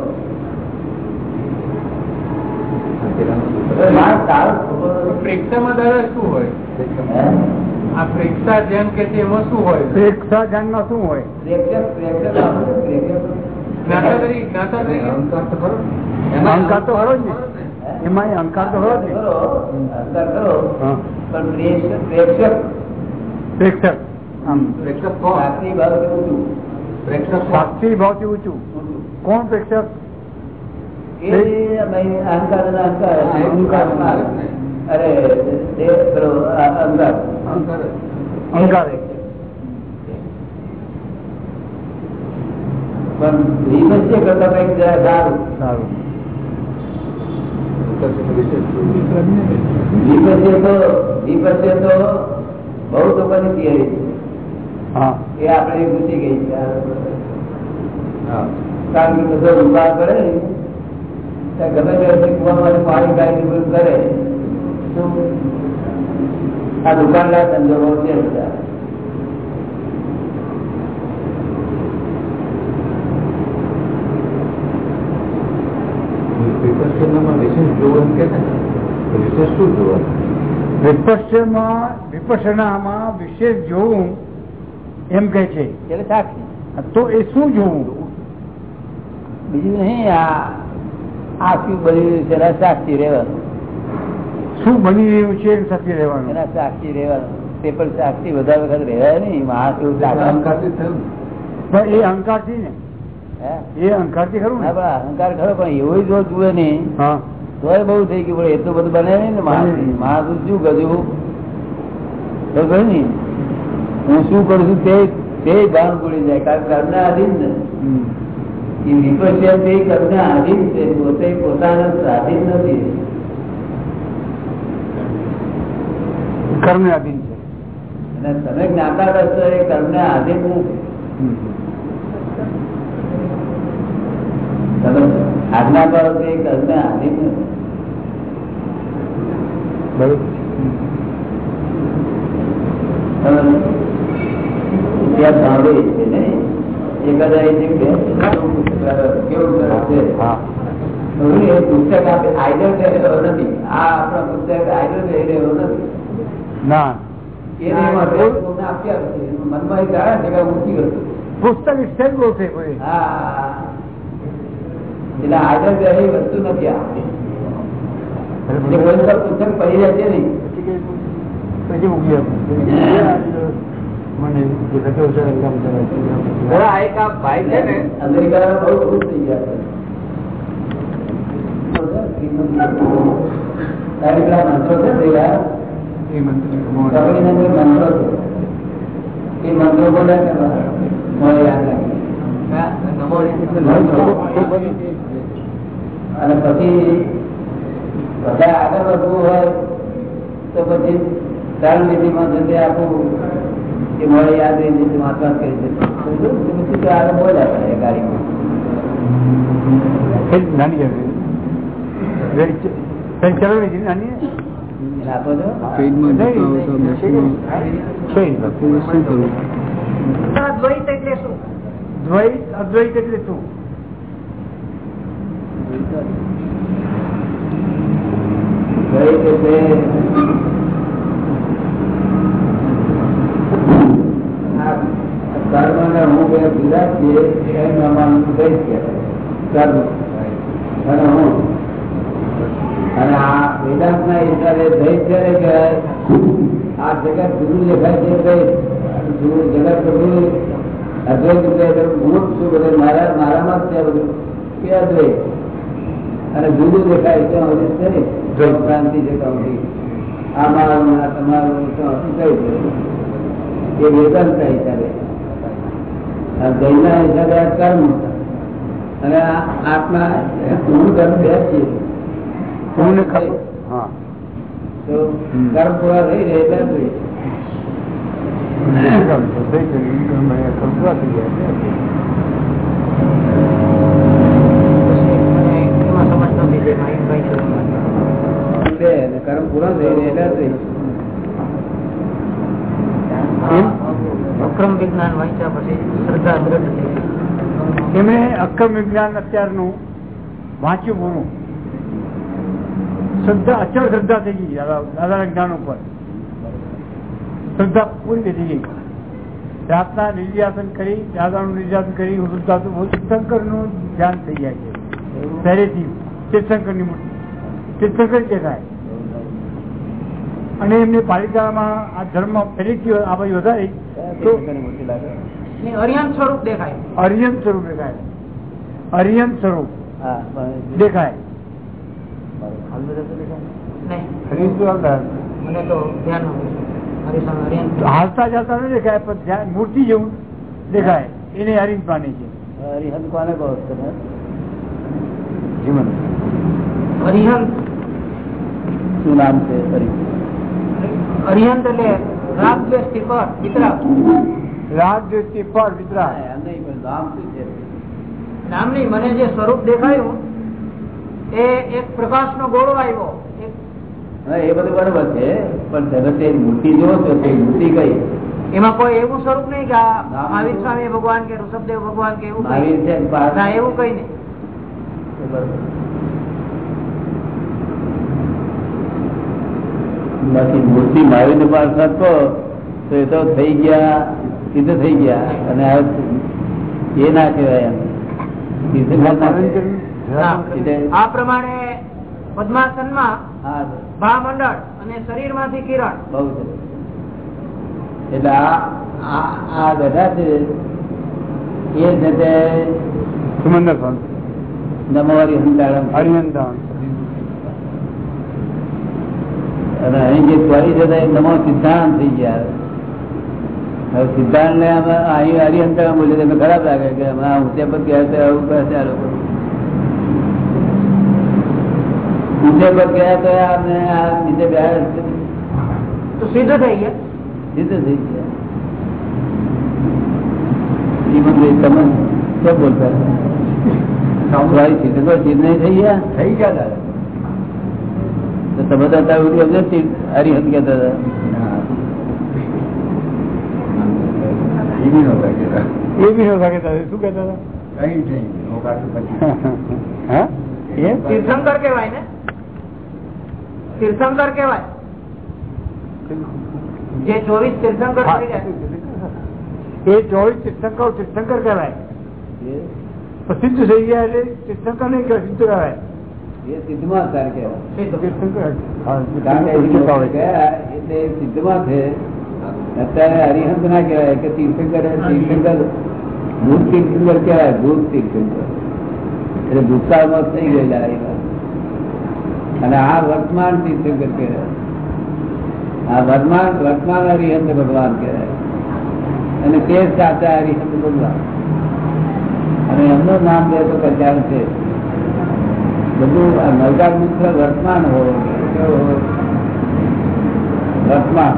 D: અહંકાર તો ખરો જ ને. એમાં અહંકાર તો ખરો જ
B: અહંકાર ખરો પણ પ્રેક્ષક પ્રેક્ષક.
D: પ્રેક્ષક.
B: સાક્ષી
D: ભાવથી ઊંચું. કોણ પ્રેક્ષક?
B: અહંકાર અને અહંકાર
D: અહંકાર.
B: અરે તે પેલો અ- અહંકાર
D: અહંકાર
B: પણ વિપસ્ય કરતા કંઈક જરા સારું
E: સારું
B: વિપસ્ય તો વિપસ્ય તો બહુ લોકોની થિયરી છે
E: હા
B: એ આપણે ઘૂસી ગઈ છે કારણ કે બધો ઉપાય કરે ને ત્યાં ગમે તે વખતે કુવામાં પાણી કાઢી બધું કરે. તો આ દુકાનદાર સંજોગો છે બધા.
E: વિપસનામાં વિશેષ જોવું એમ કે છે. તો એ શું જોવું?
B: બીજું નહીં આ આ શું બની રહ્યું છે? એના સાક્ષી રહેવાનું.
E: શું બની રહ્યું છે રહેવાનું?
B: એના સાક્ષી રહેવાનું. તે પણ સાક્ષી વધારે વખત રહેવાય નહીં. એવું
E: એ અહંકારથી ને. એ અહંકારથી ખરું
B: પણ અહંકાર ખરો પણ એવું જો જુએ નહીં
E: તો
B: તોય બહુ થઈ ગયું. પણ એટલું બધું બને નહીં ને માણસ શું કહ્યું ને હું શું કરું છું તે તે ભાન ભૂલી જાય. કારણ કે આધીન ને. એ વિપસ્ય તે આધીન છે પોતે પોતાના સ્વાધીન નથી.
E: કર્મને આધીન છે.
B: અને તમે જ્ઞાતા રસ્તો એ કર્મને આધીન નથી
E: હમ.
B: તમે આજ્ઞા કરો તો એ કર્મને આધીન નથી
E: બરોબર.
B: સાંભળી છે ને? પુસ્તક આપે આઈડલ રહે નથી. આ આપણા પુસ્તક આઈડલ રહે નથી.
E: ના.
B: છે.
E: પુસ્તક કોઈ.
B: એટલે રહે વસ્તુ નથી પુસ્તક પડી છે નહીં.
E: પછી મૂકી [LAUGHS]
B: મંત્રો અને પછી બધા આગળ વધવું હોય તો પછી ચાલ વિધિમાં જતે આપવું એ મળે યાદ રહી જશે વાંચવાત કરી જશે તો આગળ બોલ્યા કરે ગાડીમાં.
E: નાની નાની?
B: છો?
D: દ્વૈત એટલે શું?
E: દ્વૈત અદ્વૈત એટલે શું
B: દ્વૈત એટલે આ કર્મ બધું બધું. મારામાં જ બધું. કે અદ્વૈત? અને જુદું દેખાય તો હવે છે ને? ક્રાંતિ છે તમારું શું દ્વૈત છે. એ વેદાંત હિસાબે આ ના હિસાબે કર્મ અને આત્મા પૂર્ણ કર્મ બે છે પૂર્ણ
E: હા
B: તો કર્મ પૂરા થઈ રહે એટલે કર્મ પૂરા થઈ રહે એટલે.
D: અક્રમ વિજ્ઞાન વાંચ્યા પછી શ્રદ્ધા દ્રઢ થઈ ગઈ.
E: અક્રમ વિજ્ઞાન અત્યારનું વાંચ્યું પૂરું શ્રદ્ધા, અચળ શ્રદ્ધા થઈ ગઈ દાદા જ્ઞાન ઉપર. શ્રદ્ધા પૂરી થઈ ગઈ. જાતના નિર્યાસન કરી, દાદાનું નિર્યાસન કરી શંકરનું ધ્યાન થઈ જાય છે. પહેરેથી તીર્થંકરની મૂર્તિ. તીર્થંકર કે થાય અને એમની પાલિકામાં આ ધર્મ ફરી આ બાજુ વધારી. તો
D: અરિયન સ્વરૂપ દેખાય.
E: અરિયન સ્વરૂપ દેખાય. અરિયન સ્વરૂપ દેખાય.
D: નહીં. મને તો ધ્યાન નથી. હરિશન અરિયન
E: હાલતા જતા ન દેખાય પણ ધ્યાન મૂર્તિ જેવું દેખાય. એને હરિન પાણી છે.
B: હરિહન કોને કહો
E: જીવન.
G: અરિહંત.
B: શું નામ છે હરિહંત
G: અરિહંત એટલે રાગ દ્વેષ પર વિતરાગ
E: રાગ દ્વેષથી પર વિતરા
B: એમ નહીં પણ નામ શું છે?
G: નામ નહીં મને જે સ્વરૂપ દેખાયું એ એક પ્રકાશ નો ગોળો આવ્યો.
B: એ બધું બરોબર છે પણ તમે તે મૂર્તિ જો છો તે મૂર્તિ કઈ?
G: એમાં કોઈ એવું સ્વરૂપ નહીં કે મહાવીર સ્વામી ભગવાન કે ઋષભદેવ ભગવાન કે એવું કઈ એવું કઈ નહીં
B: એ બરોબર. બાકી મૂર્તિ મારી ને તો એ તો થઈ ગયા સિદ્ધ થઈ ગયા. અને એ ના કહેવાય એમ. તીર્થંકર ના કહેવાય.
G: ના.
B: એટલે-
G: આ પ્રમાણે પદ્માસનમાં
B: હા.
G: ભામંડળ અને શરીરમાંથી કિરણ.
B: બહુ એટલે આ બધા છે એ છે તે
E: સુમંદર સ્વામી.
B: નમવારી હંતાળમ
E: હરિહંતા
B: અને અહીં જે ત્વરી છે તે નમો સિદ્ધાંત થઈ ગયા. હવે સિદ્ધાંત ને અમે અહીં હરિહંતા બોલીએ તો એમને ખરાબ લાગે કે અમે આ ઊંચે પર ગયા તો આવું કહે છે આ લોકો. ઊંચે પર ગયા તો અમે આ નીચે ગયા છે.
G: તો સિદ્ધ થઈ ગયા?
B: સિદ્ધ થઈ ગયા. એ મંદિર તમે શું બોલતા? તમારી સિદ્ધ તો સિદ્ધ નહીં થઈ ગયા?
C: થઈ ગયા દાદા
B: તો તમે તો સિદ્ધ હતા.
C: એ બી નહોતા કહેતા.
E: એ બી નતા કહેતા શું કહેતા હતા?
C: કઈ થઈ ગયું. હોકાતું પછી. [LAUGHS]
E: હા? એમ
G: તીર્થંકર કહેવાય ને? તીર્થંકર કહેવાય. જે ચોવીસ તીર્થંકર
E: એ ચોવીસ તીર્થંકર તીર્થંકર કહેવાય. પ્રસિદ્ધ થઈ ગયા એટલે તીર્થંકર નહીં સિદ્ધ કહેવાય.
B: એ સિદ્ધમાં સાર કહેવાય
G: સિદ્ધ.
E: તીર્થંકર હા,
B: કારણ કે
E: તીર્થંકર
B: એ ગયા એટલે એ સિદ્ધમાં છે અત્યારે હરિહંત ના કહેવાય કે તીર્થંકર તીર્થંકર ભૂત તીર્થંકર કહેવાય ભૂત તીર્થંકર એટલે ભૂતકાળમાં થઈ ગયેલા એ વાત અને આ વર્તમાન તીર્થંકર કહેવાય આ વર્તમાન વર્તમાન હરિહંત ભગવાન કહેવાય અને તે જ સાચા હરિહંત ભગવાન અને એમનું નામ લે તો કલ્યાણ છે બધું નવકાર મિત્ર વર્તમાન હોવો? વર્તમાન.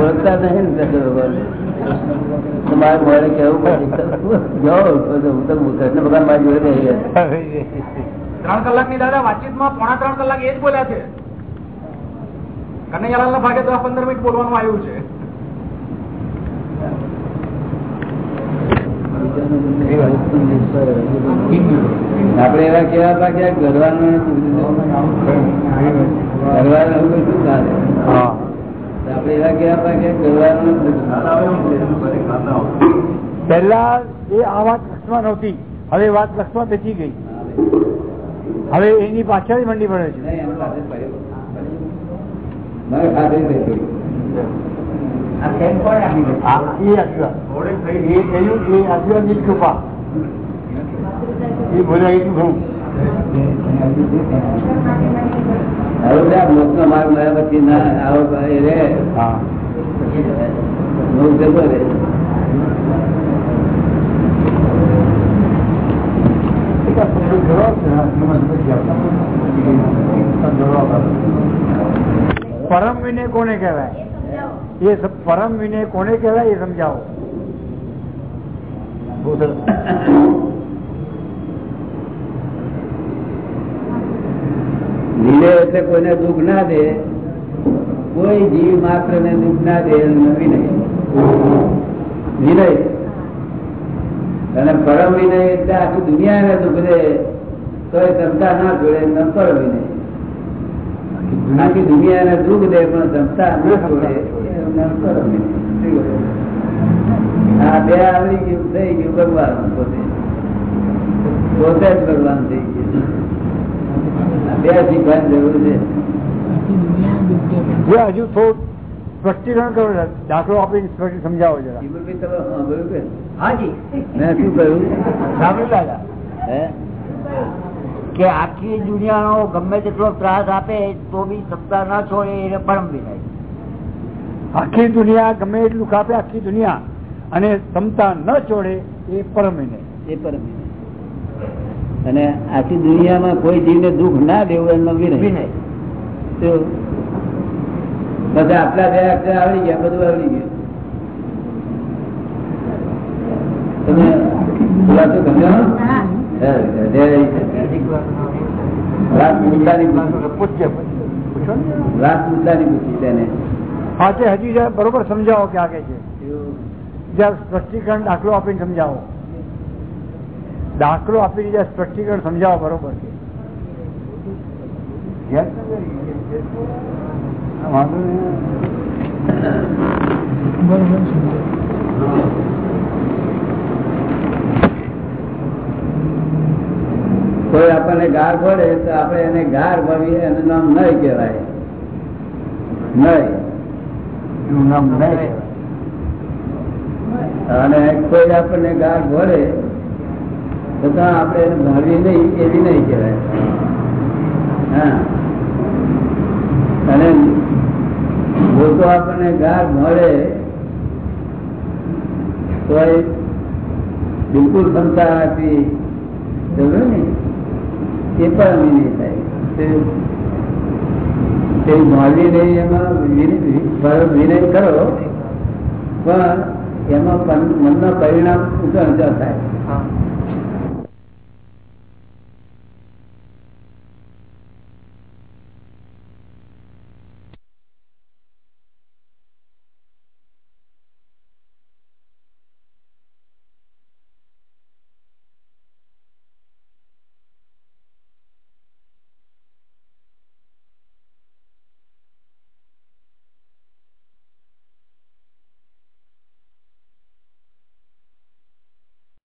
B: ઓળખતા નહીં ને તમારે મોડે કેવું જાઓ હું તો કૃષ્ણ ભગવાન મારી રહી
G: ત્રણ કલાકની દાદા વાતચીતમાં પોણા ત્રણ કલાક એ જ બોલ્યા છે કનૈયાલાલ ના ભાગે દસ પંદર મિનિટ બોલવાનું આવ્યું છે.
B: આપડે એવા કેવા પાક્યા ઘરવાનું ઘરવાનું શું ચાલે આપડે એવા કેવા કે ઘરવાનું
E: પહેલા એ આ વાત લક્ષ્મણ નહોતી. હવે વાત લક્ષ્મણ બેચી ગઈ. હવે એની પાછળ મંડી પડે છે
B: નહીં, એમ પાસે પડ્યો. મારે ખાતરી થઈ ગઈ. માર્ગ મળ્યા પછી ના આવો રે. જતો રે.
E: પરમ વિનય કોને કહેવાય? એ પરમ વિનય કોને કહેવાય એ સમજાવો.
B: વિનય એટલે કોઈને દુઃખ ના દે, કોઈ જીવ માત્ર ને દુઃખ ના દે વિનય વિનય અને પરમ વિનય એટલે આખી દુનિયાને દુઃખ દે તો એ ક્ષમતા ના જોડે પરમ વિનય. આખી દુનિયાને દુઃખ દે પણ જમતા ના આ બે આવડી ગયું થઈ ગયું ભગવાન પોતે. પોતે જ ભગવાન થઈ ગયું. બે શીખવાની જરૂર છે.
E: જે હજુ થોડું સ્પષ્ટીકરણ કરો દાખલો આપી સ્પષ્ટ સમજાવો જરા.
B: તમે કે?
G: હાજી.
B: મેં શું કહ્યું?
E: સાંભળી લાગ્યા
B: હે?
H: કે આખી દુનિયાનો ગમે તેટલો ત્રાસ આપે તો બી સત્તા ના છોડે એને પરમ વિનય.
E: આખી દુનિયા ગમે એટલું કાપે આખી દુનિયા અને ક્ષમતા ન છોડે એ પરમ વિનય.
B: એ પરમ વિનય. અને આખી દુનિયામાં કોઈ જીવને દુઃખ ના દેવું એમનો વિનય. તો બધા આટલા બે અક્ષર આવડી ગયા બધું આવડી ગયું. તમે ખુલાસો સમજાવો જય
E: હા તે હજી બરોબર સમજાવો કે આગે છે. જ્યાં સ્પષ્ટીકરણ દાખલો આપીને સમજાવો. દાખલો આપીને જ્યાં સ્પષ્ટીકરણ સમજાવો બરોબર છે વાંધો
B: કોઈ આપણને ગાર પડે તો આપણે એને ગાર પડવી એનું નામ નહીં કહેવાય. અને કોઈ આપણને ગાર ભળે તો આપણે એને ભાવી નહીં એવી નહીં કહેવાય. હા. અને લોકો આપણને ગાર મળે તો એ બિલકુલ ક્ષમતા આપી ને? એ પણ અમે થાય. માલવી નહીં એમાં વિનય વિનય કરો, પણ એમાં મનના પરિણામ ઉતર થાય.